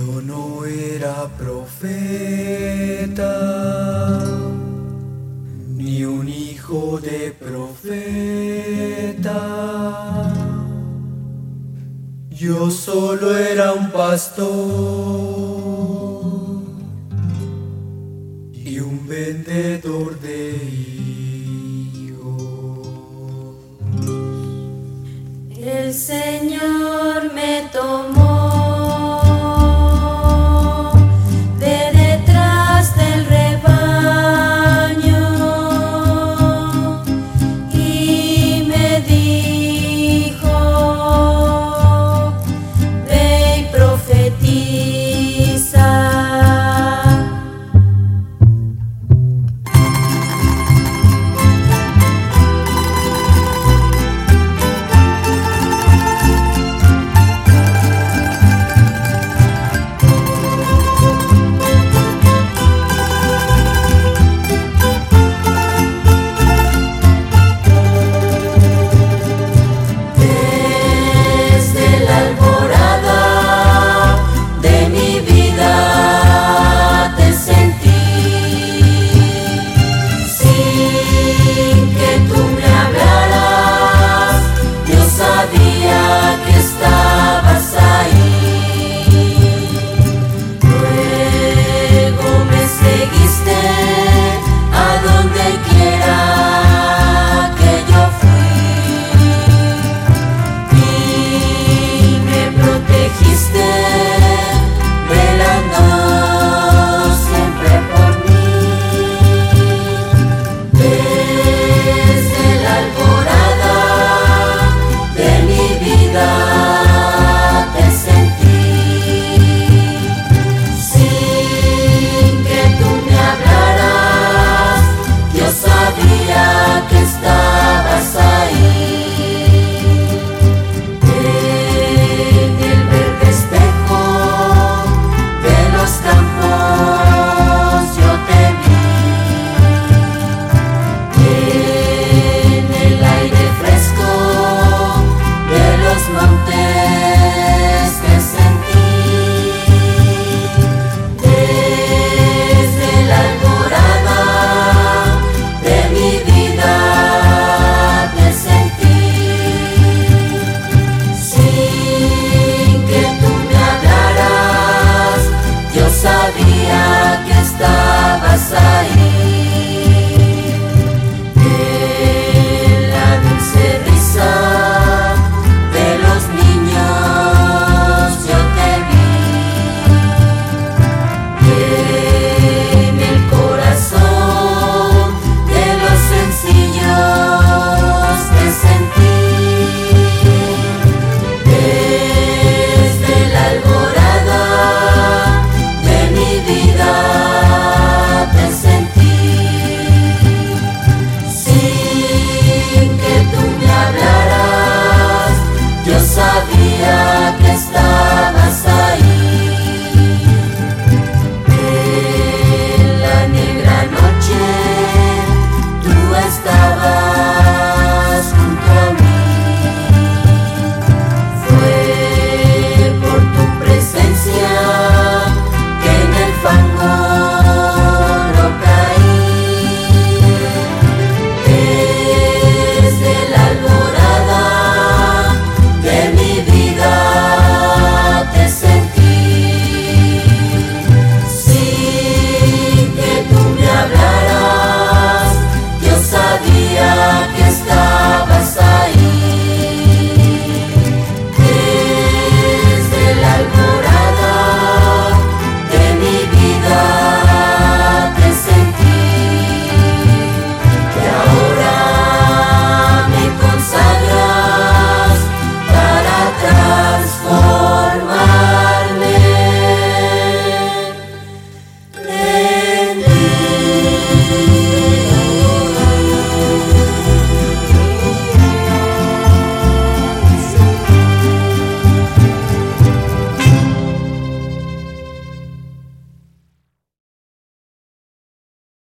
Yo no era profeta, ni un hijo de profeta. Yo solo era un pastor y un vendedor de hijos. ti.